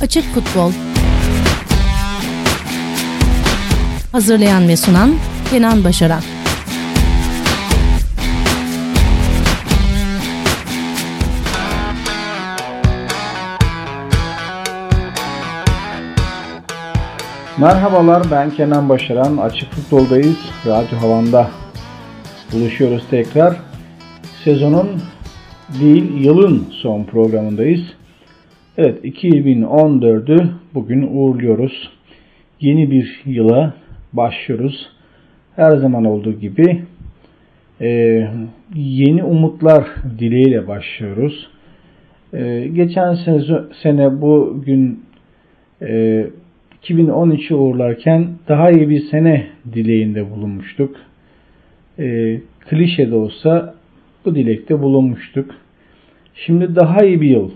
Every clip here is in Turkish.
Açık Futbol Hazırlayan ve sunan Kenan Başaran Merhabalar ben Kenan Başaran. Açık Futbol'dayız. Radyo Havan'da buluşuyoruz tekrar. Sezonun değil yılın son programındayız. Evet 2014'ü bugün uğurluyoruz. Yeni bir yıla başlıyoruz. Her zaman olduğu gibi e, yeni umutlar dileğiyle başlıyoruz. E, geçen sene bugün e, 2013'ü uğurlarken daha iyi bir sene dileğinde bulunmuştuk. E, klişe de olsa bu dilekte bulunmuştuk. Şimdi daha iyi bir yıl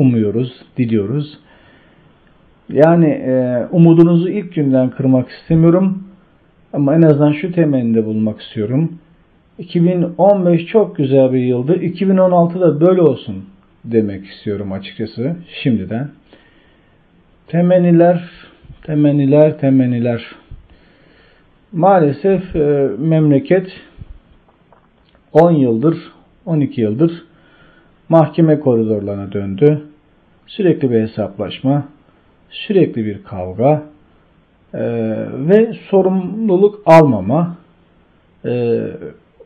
umuyoruz, diliyoruz. Yani e, umudunuzu ilk günden kırmak istemiyorum. Ama en azından şu temennide bulmak istiyorum. 2015 çok güzel bir yıldı. 2016 da böyle olsun demek istiyorum açıkçası şimdiden. Temenniler, temenniler, temenniler. Maalesef e, memleket 10 yıldır, 12 yıldır mahkeme koridorlarına döndü. Sürekli bir hesaplaşma, sürekli bir kavga e, ve sorumluluk almama. E,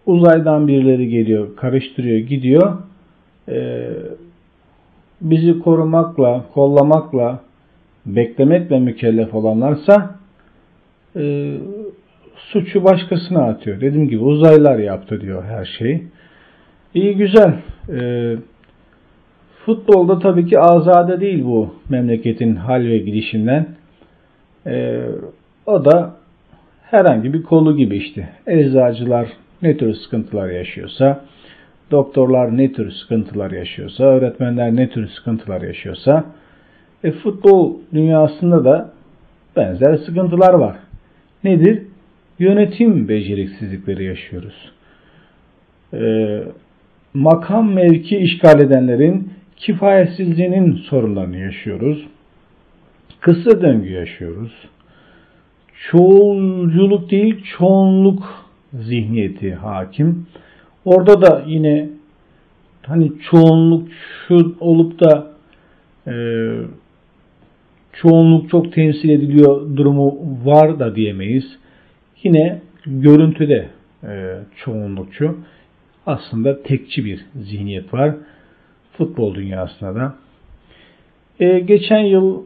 uzaydan birileri geliyor, karıştırıyor, gidiyor. E, bizi korumakla, kollamakla, beklemekle mükellef olanlarsa e, suçu başkasına atıyor. Dediğim gibi uzaylılar yaptı diyor her şeyi. İyi güzel. E, futbolda tabii ki azade değil bu memleketin hal ve gidişinden. E, o da herhangi bir kolu gibi işte. Eczacılar ne tür sıkıntılar yaşıyorsa, doktorlar ne tür sıkıntılar yaşıyorsa, öğretmenler ne tür sıkıntılar yaşıyorsa, e, futbol dünyasında da benzer sıkıntılar var. Nedir? Yönetim beceriksizlikleri yaşıyoruz. E, makam mevki işgal edenlerin kifayetsizliğinin sorunlarını yaşıyoruz. Kısa döngü yaşıyoruz. Çoğulculuk değil, çoğunluk zihniyeti hakim. Orada da yine hani çoğunluk şu olup da e, çoğunluk çok temsil ediliyor durumu var da diyemeyiz. Yine görüntüde e, çoğunlukçu aslında tekçi bir zihniyet var futbol dünyasında da. E, geçen yıl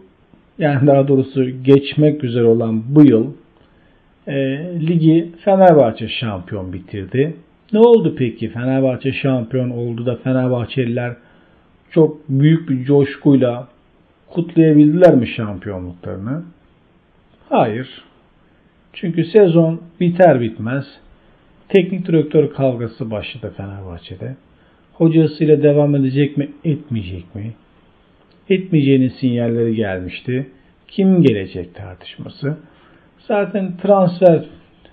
yani daha doğrusu geçmek üzere olan bu yıl e, ligi Fenerbahçe şampiyon bitirdi. Ne oldu peki? Fenerbahçe şampiyon oldu da Fenerbahçeliler çok büyük bir coşkuyla kutlayabildiler mi şampiyonluklarını? Hayır. Çünkü sezon biter bitmez teknik direktör kavgası başladı Fenerbahçe'de. Hocasıyla devam edecek mi, etmeyecek mi? Etmeyeceğinin sinyalleri gelmişti. Kim gelecek tartışması. Zaten transfer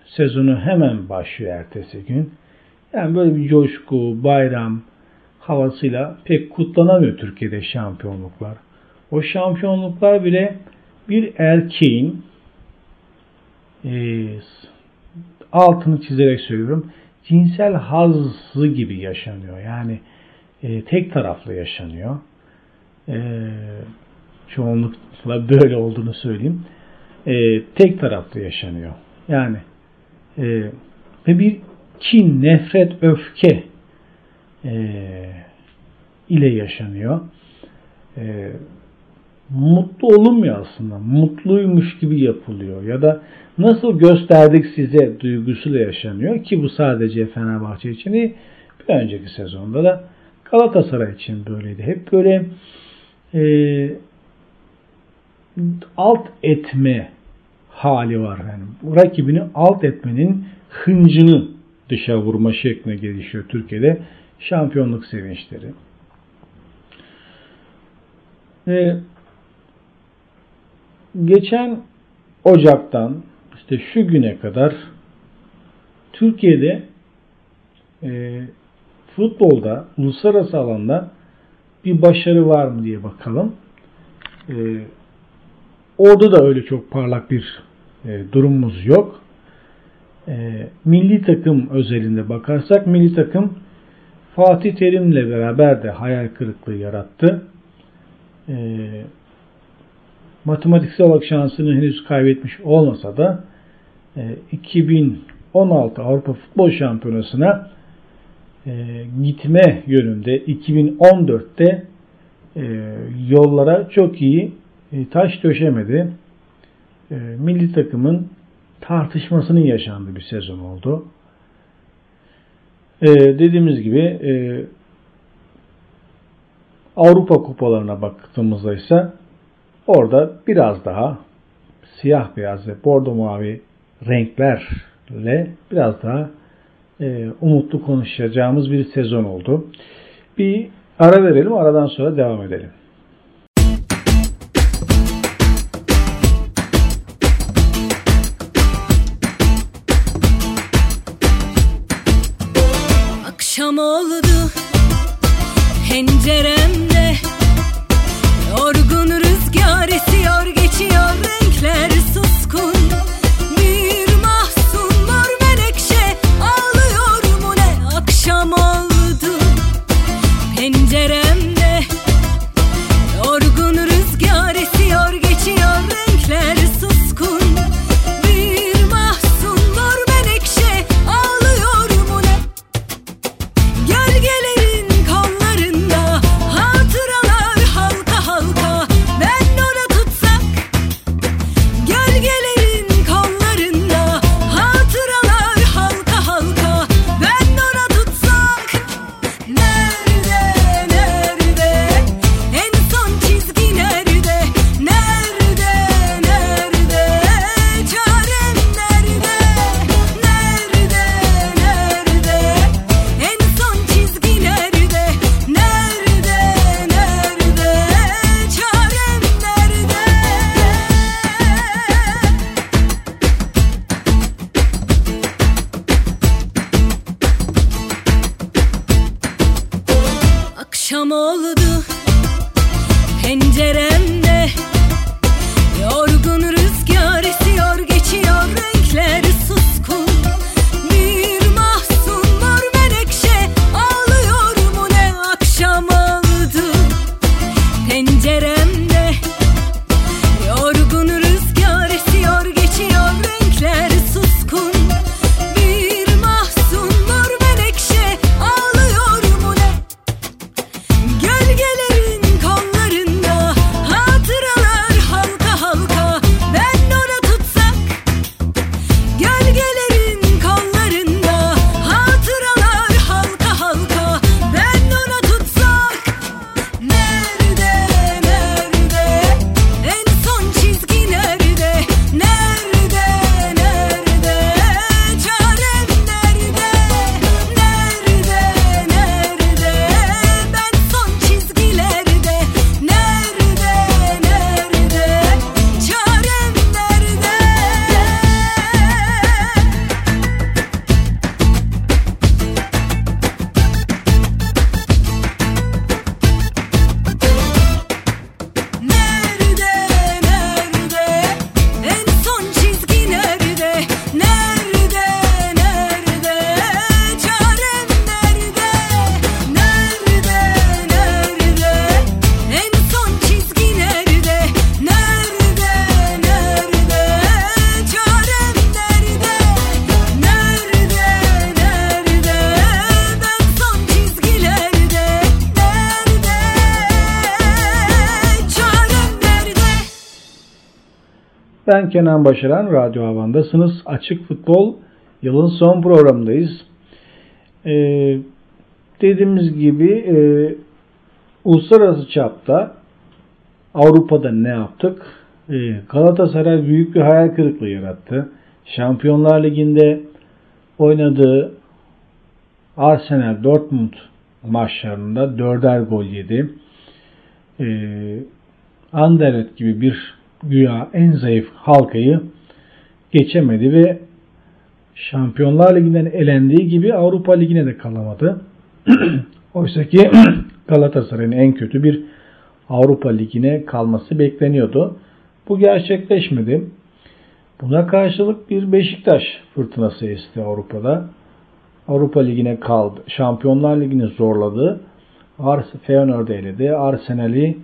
sezonu hemen başlıyor ertesi gün. Yani böyle bir coşku, bayram havasıyla pek kutlanamıyor Türkiye'de şampiyonluklar. O şampiyonluklar bile bir erkeğin e, altını çizerek söylüyorum cinsel hazzı gibi yaşanıyor. Yani e, tek taraflı yaşanıyor. E, çoğunlukla böyle olduğunu söyleyeyim. E, tek taraflı yaşanıyor. Yani e, ve bir kin, nefret, öfke e, ile yaşanıyor. E, mutlu olunmuyor aslında. Mutluymuş gibi yapılıyor. Ya da nasıl gösterdik size duygusuyla yaşanıyor ki bu sadece Fenerbahçe için değil. Bir önceki sezonda da Galatasaray için böyleydi. Hep böyle e, alt etme hali var. Yani rakibini alt etmenin hıncını dışa vurma şekline gelişiyor Türkiye'de şampiyonluk sevinçleri. Ee, geçen Ocak'tan işte şu güne kadar Türkiye'de e, futbolda uluslararası alanda bir başarı var mı diye bakalım. E, orada da öyle çok parlak bir e, durumumuz yok. E, milli takım özelinde bakarsak milli takım Fatih Terim'le beraber de hayal kırıklığı yarattı. E, matematiksel olarak şansını henüz kaybetmiş olmasa da e, 2016 Avrupa Futbol Şampiyonası'na e, gitme yönünde 2014'te e, yollara çok iyi e, taş döşemedi. E, milli takımın tartışmasının yaşandığı bir sezon oldu. E, dediğimiz gibi e, Avrupa kupalarına baktığımızda ise orada biraz daha siyah beyaz ve bordo mavi renklerle biraz daha e, umutlu konuşacağımız bir sezon oldu. Bir ara verelim, aradan sonra devam edelim. Akşam oldu penceremde Kenan Başaran, Radyo Havan'dasınız. Açık Futbol yılın son programındayız. Ee, dediğimiz gibi e, uluslararası çapta Avrupa'da ne yaptık? Ee, Galatasaray büyük bir hayal kırıklığı yarattı. Şampiyonlar Ligi'nde oynadığı Arsenal Dortmund maçlarında dörder gol yedi. Ee, Anderlecht gibi bir güya en zayıf halkayı geçemedi ve Şampiyonlar Ligi'nden elendiği gibi Avrupa Ligi'ne de kalamadı. Oysa ki Galatasaray'ın en kötü bir Avrupa Ligi'ne kalması bekleniyordu. Bu gerçekleşmedi. Buna karşılık bir Beşiktaş fırtınası esti Avrupa'da. Avrupa Ligi'ne kaldı. Şampiyonlar Ligi'ni zorladı. Ars Feyenoord'u eledi. Arsenal'i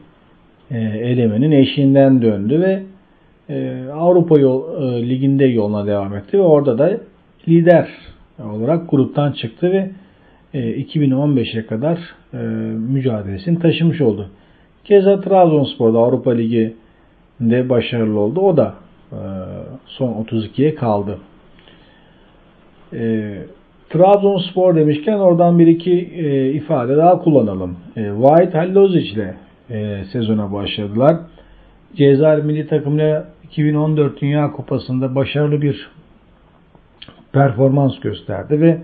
elemenin eşiğinden döndü ve e, Avrupa yol, e, Ligi'nde yoluna devam etti ve orada da lider olarak gruptan çıktı ve e, 2015'e kadar e, mücadelesini taşımış oldu. Keza Trabzonspor'da Avrupa Ligi'nde başarılı oldu. O da e, son 32'ye kaldı. E, Trabzonspor demişken oradan bir iki e, ifade daha kullanalım. E, White Hallozic ile e, sezona başladılar. Cezayir milli takımıyla 2014 Dünya Kupası'nda başarılı bir performans gösterdi ve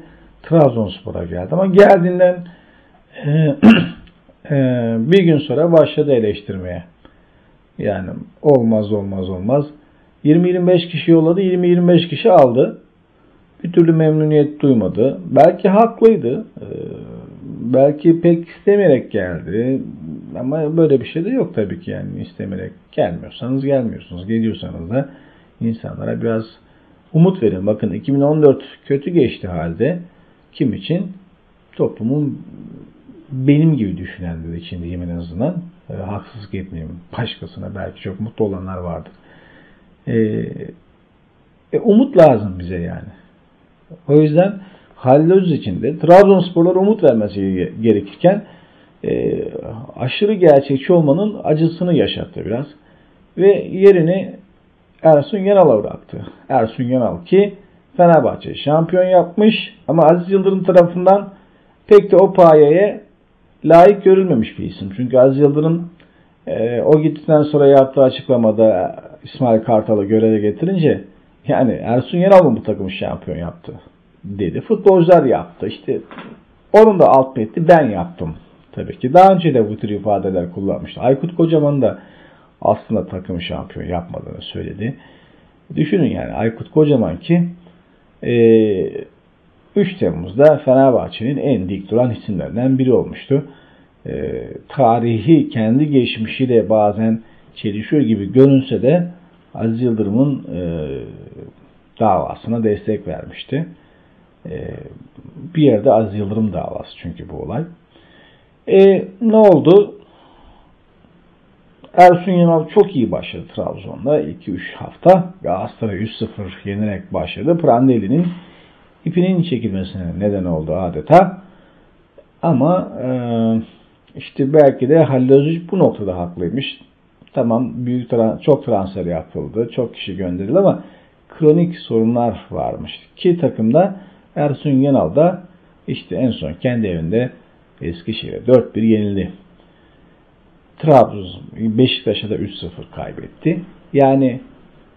Trabzonspor'a geldi. Ama geldiğinden e, e, bir gün sonra başladı eleştirmeye. Yani olmaz olmaz olmaz. 20-25 kişi yolladı, 20-25 kişi aldı. Bir türlü memnuniyet duymadı. Belki haklıydı. E, belki pek istemeyerek geldi. Ama böyle bir şey de yok tabii ki yani istemeyerek gelmiyorsanız gelmiyorsunuz. Geliyorsanız da insanlara biraz umut verin. Bakın 2014 kötü geçti halde kim için? Toplumun benim gibi düşünenler için diyeyim en azından. E, haksızlık etmeyeyim. Başkasına belki çok mutlu olanlar vardır. E, e, umut lazım bize yani. O yüzden Halil için de Trabzonsporlar umut vermesi gerekirken e, aşırı gerçekçi olmanın acısını yaşattı biraz. Ve yerini Ersun Yanal'a bıraktı. Ersun Yanal ki Fenerbahçe şampiyon yapmış ama Aziz Yıldırım tarafından pek de o payeye layık görülmemiş bir isim. Çünkü Aziz Yıldırım e, o gittikten sonra yaptığı açıklamada İsmail Kartal'ı göreve getirince yani Ersun Yanal mı bu takımı şampiyon yaptı dedi. Futbolcular yaptı. İşte onun da alt metni ben yaptım. Tabii ki daha önce de bu tür ifadeler kullanmıştı. Aykut Kocaman da aslında takım şampiyon yapmadığını söyledi. Düşünün yani Aykut Kocaman ki e, 3 Temmuz'da Fenerbahçe'nin en dik duran isimlerinden biri olmuştu. E, tarihi kendi geçmişiyle bazen çelişiyor gibi görünse de Aziz Yıldırım'ın e, davasına destek vermişti. E, bir yerde Aziz Yıldırım davası çünkü bu olay. E, ne oldu? Ersun Yanal çok iyi başladı Trabzon'da. 2-3 hafta Galatasaray 3-0 yenerek başladı. Prandelli'nin ipinin çekilmesine neden oldu adeta. Ama e, işte belki de Halil bu noktada haklıymış. Tamam büyük çok transfer yapıldı. Çok kişi gönderildi ama kronik sorunlar varmış. Ki takımda Ersun Yanal da işte en son kendi evinde Eskişehir'e 4-1 yenildi. Trabzon Beşiktaş'a da 3-0 kaybetti. Yani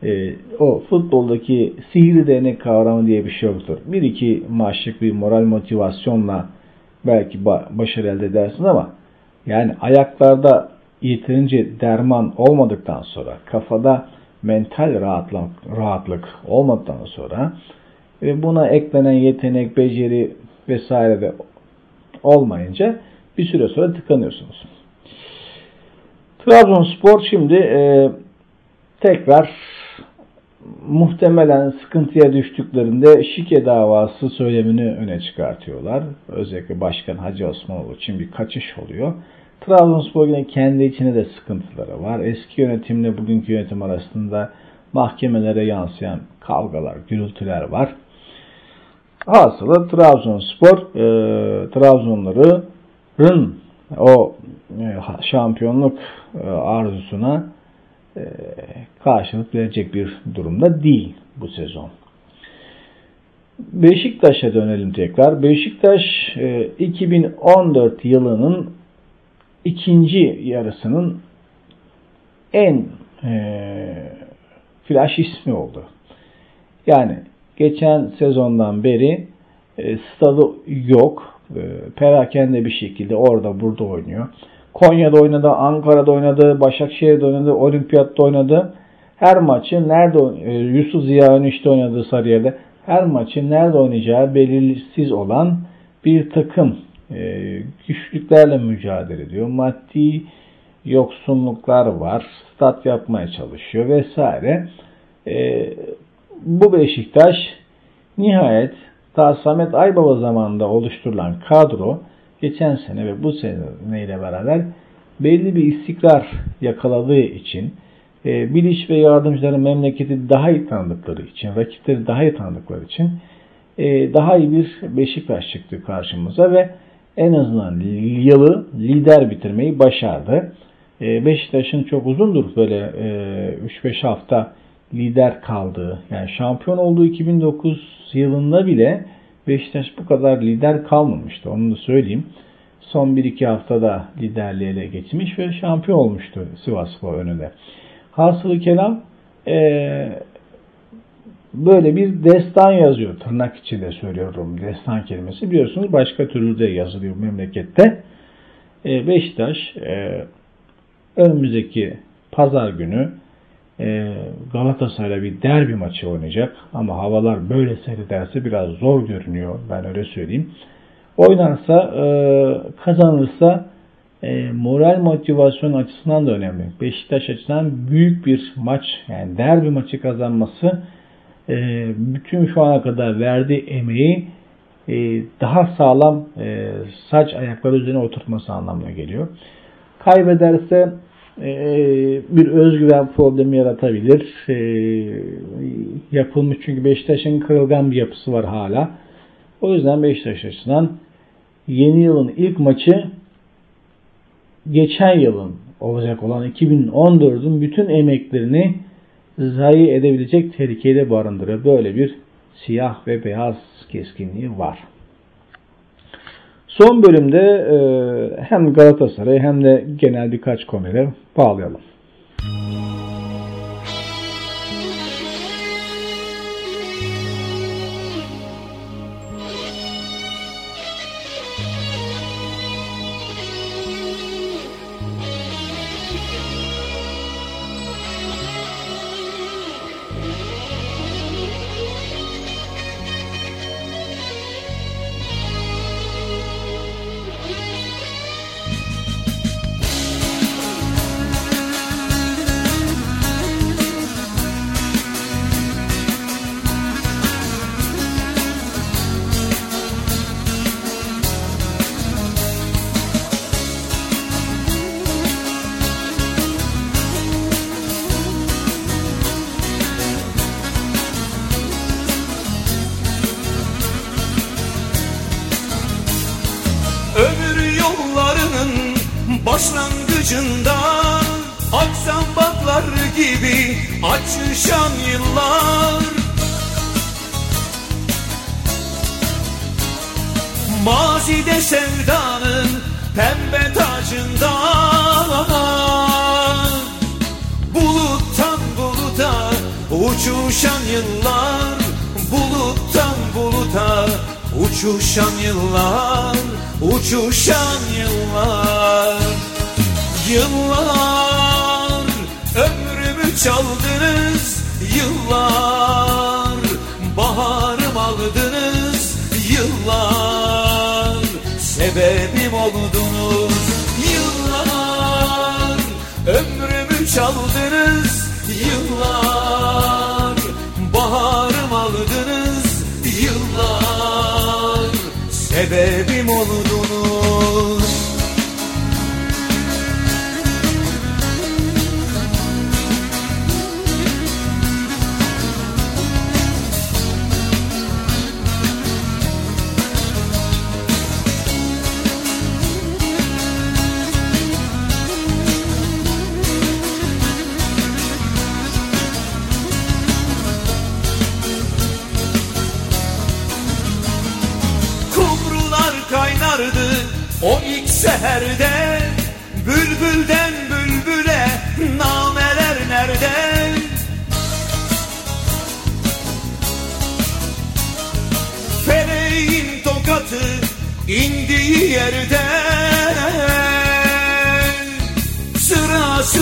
e, o futboldaki sihirli değnek kavramı diye bir şey yoktur. Bir iki maçlık bir moral motivasyonla belki başarı elde edersin ama yani ayaklarda yeterince derman olmadıktan sonra kafada mental rahatlık, rahatlık olmadıktan sonra ve buna eklenen yetenek, beceri vesaire de olmayınca bir süre sonra tıkanıyorsunuz. Trabzonspor şimdi e, tekrar muhtemelen sıkıntıya düştüklerinde şike davası söylemini öne çıkartıyorlar. Özellikle Başkan Hacı Osmanoğlu için bir kaçış oluyor. Trabzonspor yine kendi içine de sıkıntıları var. Eski yönetimle bugünkü yönetim arasında mahkemelere yansıyan kavgalar, gürültüler var. Hasılı Trabzonspor e, Trabzonların o e, şampiyonluk e, arzusuna e, karşılık verecek bir durumda değil bu sezon. Beşiktaş'a dönelim tekrar. Beşiktaş 2014 yılının ikinci yarısının en flash ismi oldu. Yani geçen sezondan beri stadı yok. Perakende bir şekilde orada burada oynuyor. Konya'da oynadı, Ankara'da oynadı, Başakşehir'de oynadı, Olimpiyat'ta oynadı. Her maçı nerede e, Yusuf Ziya Önüş'te oynadığı Sarıyer'de her maçı nerede oynayacağı belirsiz olan bir takım e, güçlüklerle mücadele ediyor. Maddi yoksunluklar var. Stat yapmaya çalışıyor vesaire. E, bu Beşiktaş nihayet ta Samet Aybaba zamanında oluşturulan kadro geçen sene ve bu sene ile beraber belli bir istikrar yakaladığı için e, Biliş ve yardımcıları memleketi daha iyi tanıdıkları için, rakipleri daha iyi tanıdıkları için e, daha iyi bir Beşiktaş çıktı karşımıza ve en azından yılı lider bitirmeyi başardı. E, Beşiktaş'ın çok uzundur böyle e, 3-5 hafta lider kaldığı, yani şampiyon olduğu 2009 yılında bile Beşiktaş bu kadar lider kalmamıştı. Onu da söyleyeyim. Son 1-2 haftada liderliğe ele geçmiş ve şampiyon olmuştu Sivasspor önünde. Hasılı kelam e, böyle bir destan yazıyor. Tırnak içinde söylüyorum destan kelimesi. Biliyorsunuz başka türlü de yazılıyor memlekette. E, Beşiktaş e, önümüzdeki pazar günü Galatasaray'la bir derbi maçı oynayacak. Ama havalar böyle seyrederse biraz zor görünüyor. Ben öyle söyleyeyim. Oynarsa, e, kazanırsa e, moral motivasyon açısından da önemli. Beşiktaş açısından büyük bir maç, yani derbi maçı kazanması e, bütün şu ana kadar verdiği emeği daha sağlam saç ayakları üzerine oturtması anlamına geliyor. Kaybederse bir özgüven problemi yaratabilir. E, yapılmış çünkü Beşiktaş'ın kırılgan bir yapısı var hala. O yüzden Beşiktaş açısından yeni yılın ilk maçı geçen yılın olacak olan 2014'ün bütün emeklerini zayi edebilecek tehlikede barındırır. Böyle bir siyah ve beyaz keskinliği var. Son bölümde e, hem Galatasaray hem de genel birkaç konuları bağlayalım. Açışan yıllar. Mazide sevdanın pembe tacında Buluttan buluta uçuşan yıllar. Buluttan buluta uçuşan yıllar. Uçuşan yıllar Yıllar ömrümü çaldınız Yıllar baharım aldınız Yıllar sebebim oldunuz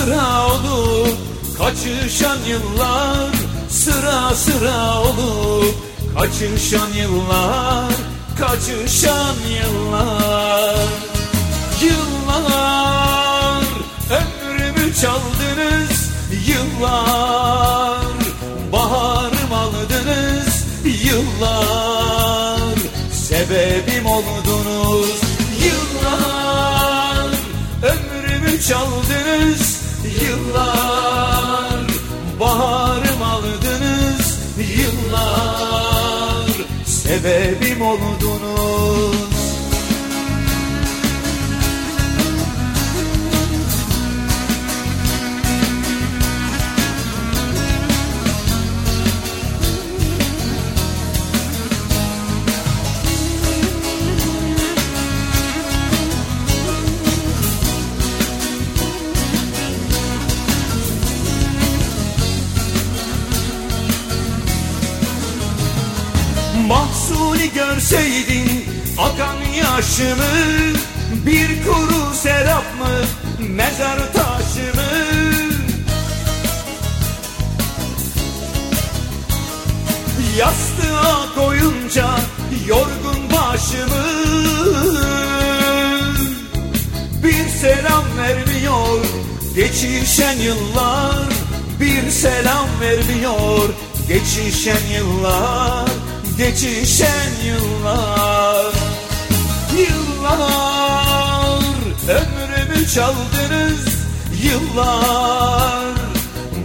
sıra olur. Kaçışan yıllar sıra sıra olur. Kaçışan yıllar, kaçışan yıllar. Yıllar ömrümü çaldınız Yıllar. Baharım aldınız Yıllar. Sebebim oldunuz Yıllar. Ömrümü çaldınız Yıllar. Baharım aldınız Yıllar. Sebebim oldunuz Mahsuni görseydin akan yaşımı Bir kuru serap mı mezar taşımı Yastığa koyunca yorgun başımı Bir selam vermiyor. Geçişen yıllar Bir selam vermiyor. Geçişen yıllar Geçişen yıllar Yıllar ömrümü çaldınız Yıllar.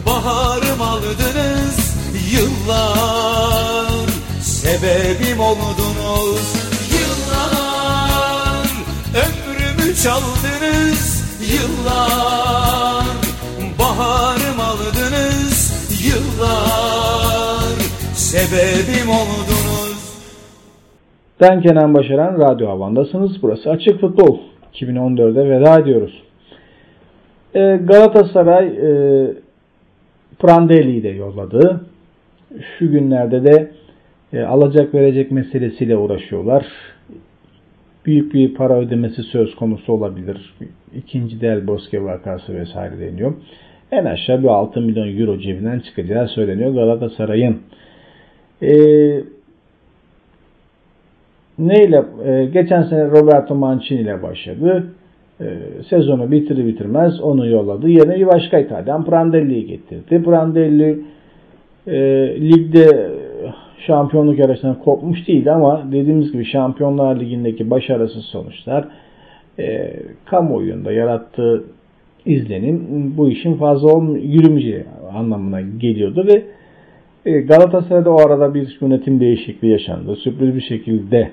Baharım aldınız Yıllar. Sebebim oldunuz Yıllar. Ömrümü çaldınız Yıllar. Baharım aldınız Yıllar sebebim oldunuz Ben Kenan Başaran, Radyo Havan'dasınız. Burası Açık Futbol. 2014'e veda ediyoruz. Ee, Galatasaray e, Prandelli'yi de yolladı. Şu günlerde de e, alacak verecek meselesiyle uğraşıyorlar. Büyük bir para ödemesi söz konusu olabilir. İkinci Del Bosque vakası vesaire deniyor. En aşağı bir 6 milyon euro cebinden çıkacağı söyleniyor Galatasaray'ın. Eee neyle e, geçen sene Roberto Mancini ile başladı. E, sezonu bitirir bitirmez onu yolladı. Yerine bir başka İtalyan Prandelli'yi getirdi. Prandelli e, ligde şampiyonluk yarışından kopmuş değildi ama dediğimiz gibi Şampiyonlar Ligi'ndeki başarısız sonuçlar e, kamuoyunda yarattığı izlenim bu işin fazla yürümeyeceği anlamına geliyordu ve e, Galatasaray'da o arada bir yönetim değişikliği yaşandı. Sürpriz bir şekilde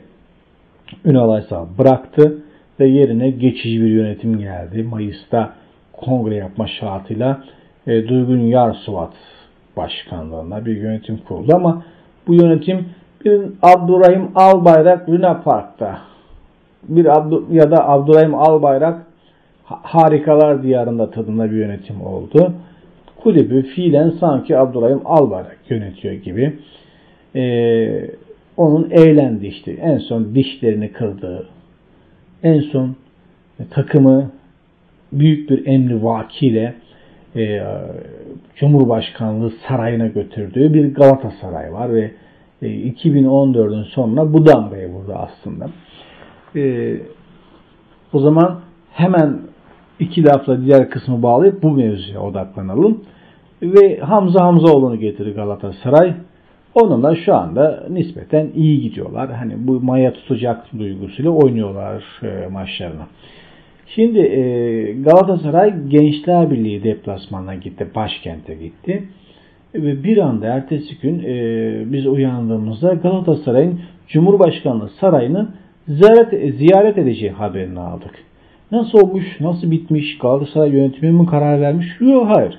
Ünal Aysal bıraktı ve yerine geçici bir yönetim geldi. Mayıs'ta kongre yapma şartıyla e, Duygun Yarsuvat başkanlığında bir yönetim kuruldu ama bu yönetim bir Abdurrahim Albayrak Luna Park'ta bir Abdu, ya da Abdurrahim Albayrak harikalar diyarında tadında bir yönetim oldu. Kulübü fiilen sanki Abdurrahim Albayrak yönetiyor gibi. Ee, onun eğlendi işte. En son dişlerini kırdığı, en son takımı büyük bir emri vakiyle e, Cumhurbaşkanlığı sarayına götürdüğü bir Galatasaray var ve e, 2014'ün sonuna bu damgayı vurdu aslında. E, o zaman hemen iki lafla diğer kısmı bağlayıp bu mevzuya odaklanalım. Ve Hamza Hamzaoğlu'nu getirir Galatasaray. Onunla şu anda nispeten iyi gidiyorlar. Hani bu maya tutacak duygusuyla oynuyorlar e, maçlarını. Şimdi e, Galatasaray Gençler Birliği deplasmanına gitti. Başkente gitti. Ve bir anda ertesi gün e, biz uyandığımızda Galatasaray'ın Cumhurbaşkanlığı sarayını ziyaret, ziyaret edeceği haberini aldık. Nasıl olmuş, nasıl bitmiş, Galatasaray yönetimi mi karar vermiş? Yok hayır.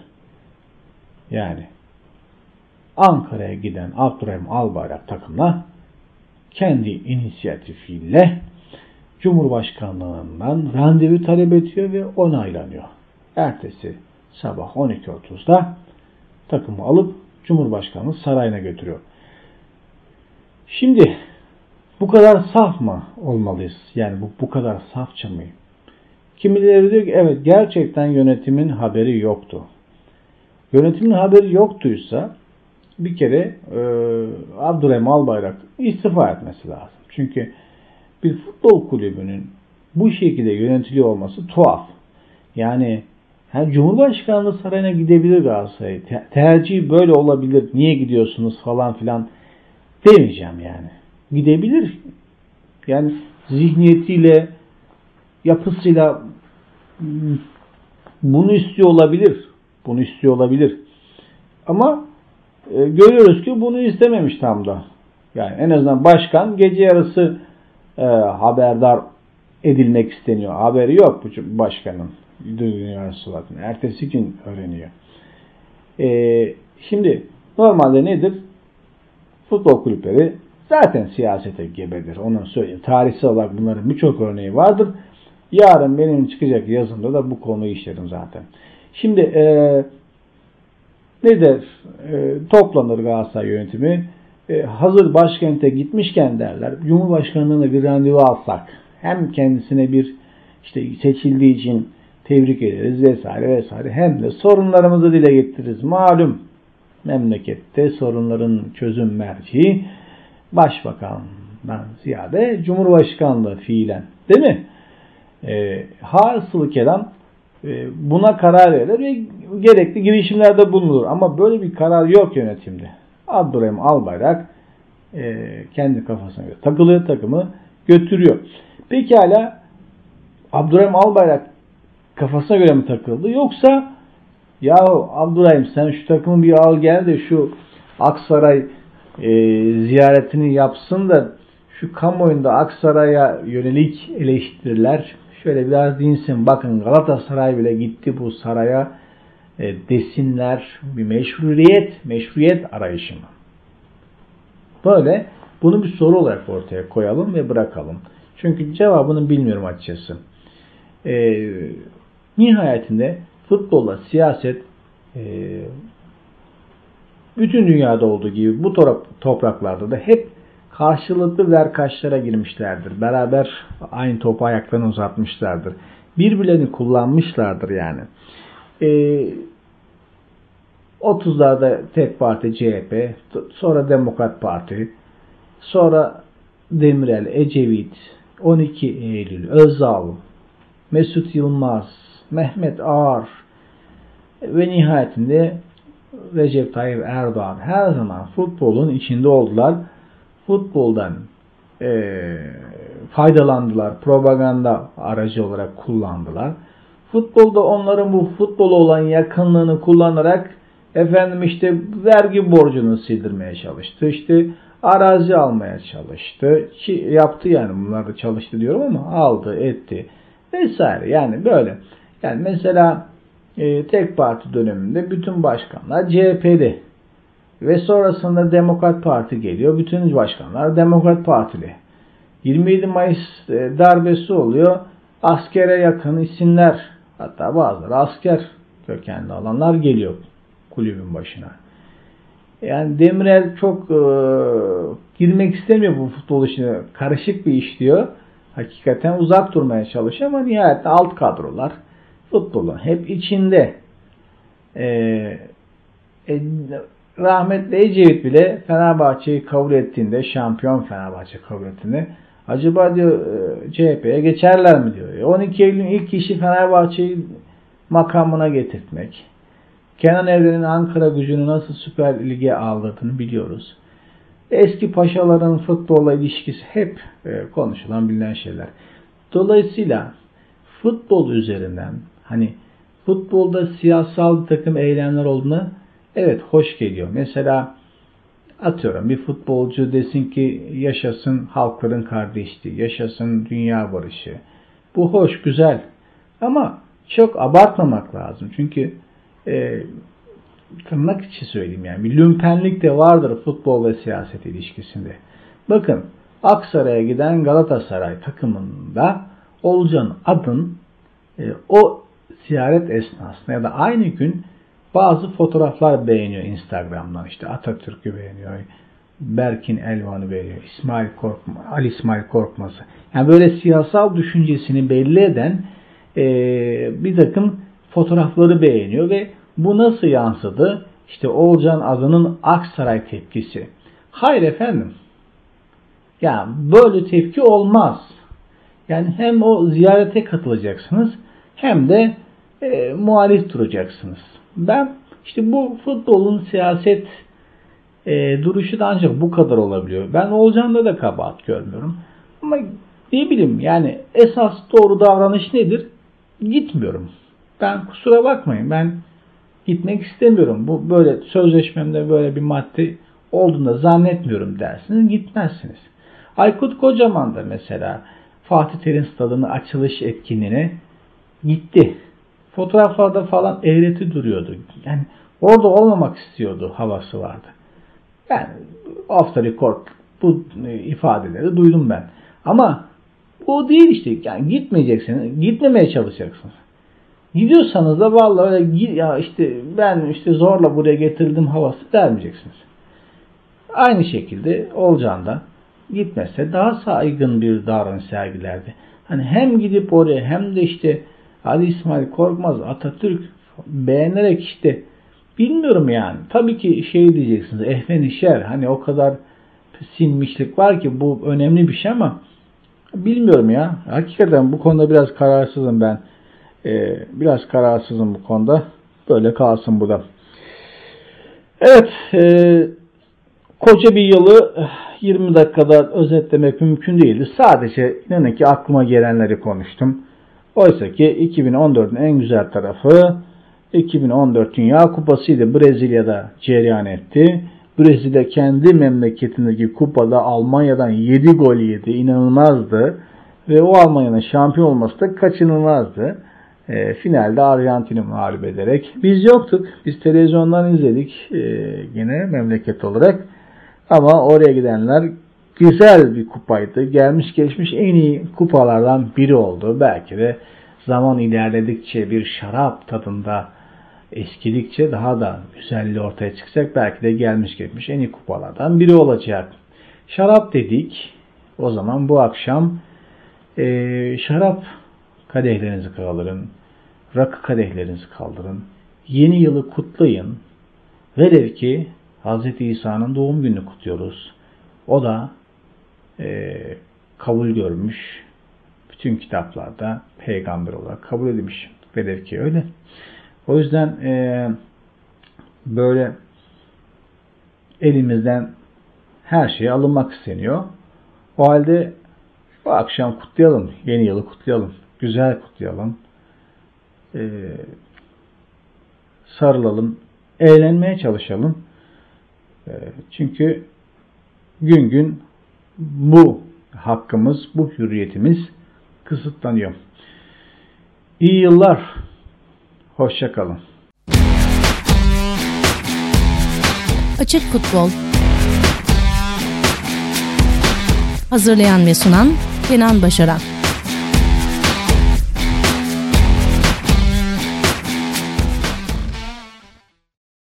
Yani Ankara'ya giden Abdurrahim Albayrak takımla kendi inisiyatifiyle Cumhurbaşkanlığından randevu talep ediyor ve onaylanıyor. Ertesi sabah 12.30'da takımı alıp Cumhurbaşkanlığı sarayına götürüyor. Şimdi bu kadar saf mı olmalıyız? Yani bu, bu kadar safça mı? Kimileri diyor ki evet gerçekten yönetimin haberi yoktu. Yönetimin haberi yoktuysa bir kere e, Abdurrahim Albayrak istifa etmesi lazım. Çünkü bir futbol kulübünün bu şekilde yönetiliyor olması tuhaf. Yani yani Cumhurbaşkanlığı sarayına gidebilir Galatasaray. Te- tercih böyle olabilir. Niye gidiyorsunuz falan filan demeyeceğim yani. Gidebilir. Yani zihniyetiyle, yapısıyla hmm, bunu istiyor olabilir. Bunu istiyor olabilir. Ama e, görüyoruz ki bunu istememiş tam da. Yani en azından başkan gece yarısı e, haberdar edilmek isteniyor. Haberi yok bu başkanın. Dünya sulatını. Ertesi gün öğreniyor. E, şimdi normalde nedir? Futbol kulüpleri zaten siyasete gebedir. Onun söyleyeyim. Tarihsel olarak bunların birçok örneği vardır. Yarın benim çıkacak yazımda da bu konuyu işlerim zaten. Şimdi e, ne der? E, toplanır Galatasaray yönetimi. E, hazır başkente gitmişken derler. Cumhurbaşkanlığına bir randevu alsak. Hem kendisine bir işte seçildiği için tebrik ederiz vesaire vesaire. Hem de sorunlarımızı dile getiririz. Malum memlekette sorunların çözüm merci başbakandan ziyade Cumhurbaşkanlığı fiilen. Değil mi? E, hasılı kelam e, buna karar verir ve gerekli girişimlerde bulunur. Ama böyle bir karar yok yönetimde. Abdurrahim Albayrak e, kendi kafasına göre takılıyor takımı götürüyor. Pekala Abdurrahim Albayrak kafasına göre mi takıldı yoksa ya Abdurrahim sen şu takımı bir al gel de şu Aksaray e, ziyaretini yapsın da şu kamuoyunda Aksaray'a yönelik eleştiriler şöyle biraz dinsin. Bakın Galatasaray bile gitti bu saraya e, desinler bir meşruiyet, meşruiyet arayışı mı? Böyle bunu bir soru olarak ortaya koyalım ve bırakalım. Çünkü cevabını bilmiyorum açıkçası. E, nihayetinde futbolla siyaset e, bütün dünyada olduğu gibi bu topraklarda da hep karşılıklı verkaçlara girmişlerdir. Beraber aynı topu ayaklarını uzatmışlardır. Birbirlerini kullanmışlardır yani. Ee, 30'larda tek parti CHP, sonra Demokrat Parti, sonra Demirel, Ecevit, 12 Eylül, Özal, Mesut Yılmaz, Mehmet Ağar ve nihayetinde Recep Tayyip Erdoğan her zaman futbolun içinde oldular futboldan e, faydalandılar. Propaganda aracı olarak kullandılar. Futbolda onların bu futbol olan yakınlığını kullanarak efendim işte vergi borcunu sildirmeye çalıştı. İşte arazi almaya çalıştı. Ki yaptı yani bunlar da çalıştı diyorum ama aldı, etti vesaire. Yani böyle. Yani mesela e, tek parti döneminde bütün başkanlar CHP'de ve sonrasında Demokrat Parti geliyor. Bütün başkanlar Demokrat Partili. 27 Mayıs e, darbesi oluyor. Askere yakın isimler hatta bazıları asker kökenli alanlar geliyor kulübün başına. Yani Demirel çok e, girmek istemiyor bu futbol işine. Karışık bir iş diyor. Hakikaten uzak durmaya çalışıyor ama nihayet alt kadrolar futbolun hep içinde. E, e, rahmetli Ecevit bile Fenerbahçe'yi kabul ettiğinde, şampiyon Fenerbahçe kabul ettiğinde acaba diyor e, CHP'ye geçerler mi diyor. 12 Eylül'ün ilk işi Fenerbahçe'yi makamına getirtmek. Kenan Evren'in Ankara gücünü nasıl Süper Lig'e aldırdığını biliyoruz. Eski paşaların futbolla ilişkisi hep e, konuşulan bilinen şeyler. Dolayısıyla futbol üzerinden hani futbolda siyasal bir takım eylemler olduğunu evet hoş geliyor. Mesela atıyorum bir futbolcu desin ki yaşasın halkların kardeşliği, yaşasın dünya barışı. Bu hoş, güzel. Ama çok abartmamak lazım. Çünkü e, tırnak içi söyleyeyim yani bir lümpenlik de vardır futbol ve siyaset ilişkisinde. Bakın Aksaray'a giden Galatasaray takımında Olcan Adın e, o ziyaret esnasında ya da aynı gün bazı fotoğraflar beğeniyor Instagram'dan. İşte Atatürk'ü beğeniyor. Berkin Elvan'ı beğeniyor. İsmail Korkma, Ali İsmail Korkmaz'ı. Yani böyle siyasal düşüncesini belli eden e, bir takım fotoğrafları beğeniyor ve bu nasıl yansıdı? İşte Oğulcan adının Aksaray tepkisi. Hayır efendim. Yani böyle tepki olmaz. Yani hem o ziyarete katılacaksınız hem de e, muhalif duracaksınız. Ben işte bu futbolun siyaset e, duruşu da ancak bu kadar olabiliyor. Ben Oğulcan'da da kabahat görmüyorum. Ama ne bileyim yani esas doğru davranış nedir? Gitmiyorum. Ben kusura bakmayın ben gitmek istemiyorum. Bu böyle sözleşmemde böyle bir madde olduğunda zannetmiyorum dersiniz gitmezsiniz. Aykut Kocaman da mesela Fatih Terim Stadı'nın açılış etkinliğine gitti. Fotoğraflarda falan eğreti duruyordu. Yani orada olmamak istiyordu havası vardı. Yani off the record bu ifadeleri duydum ben. Ama o değil işte. Yani gitmeyeceksiniz. Gitmemeye çalışacaksınız. Gidiyorsanız da vallahi öyle ya işte ben işte zorla buraya getirdim havası vermeyeceksiniz. Aynı şekilde olacağında gitmezse daha saygın bir davranış sergilerdi. Hani hem gidip oraya hem de işte Ali İsmail Korkmaz Atatürk beğenerek işte bilmiyorum yani. Tabii ki şey diyeceksiniz ehven şer hani o kadar sinmişlik var ki bu önemli bir şey ama bilmiyorum ya. Hakikaten bu konuda biraz kararsızım ben. Ee, biraz kararsızım bu konuda. Böyle kalsın bu da. Evet. E, koca bir yılı 20 dakikada özetlemek mümkün değildi. Sadece inanın ki aklıma gelenleri konuştum. Oysa ki 2014'ün en güzel tarafı 2014 Dünya Kupası'ydı. Brezilya'da cereyan etti. Brezilya kendi memleketindeki kupada Almanya'dan 7 gol yedi. İnanılmazdı. Ve o Almanya'nın şampiyon olması da kaçınılmazdı. E, finalde Arjantin'i mağlup ederek. Biz yoktuk. Biz televizyondan izledik e, yine memleket olarak. Ama oraya gidenler güzel bir kupaydı. Gelmiş geçmiş en iyi kupalardan biri oldu. Belki de zaman ilerledikçe bir şarap tadında eskidikçe daha da güzelliği ortaya çıkacak. Belki de gelmiş geçmiş en iyi kupalardan biri olacak. Şarap dedik. O zaman bu akşam e, şarap kadehlerinizi kaldırın. Rakı kadehlerinizi kaldırın. Yeni yılı kutlayın. Velev ki Hz. İsa'nın doğum gününü kutluyoruz. O da e, kabul görmüş. Bütün kitaplarda peygamber olarak kabul edilmiş. Velev ki öyle. O yüzden e, böyle elimizden her şey alınmak isteniyor. O halde bu akşam kutlayalım. Yeni yılı kutlayalım. Güzel kutlayalım. E, sarılalım. Eğlenmeye çalışalım. E, çünkü gün gün bu hakkımız, bu hürriyetimiz kısıtlanıyor. İyi yıllar. Hoşçakalın. Açık Futbol Hazırlayan ve sunan Kenan Başaran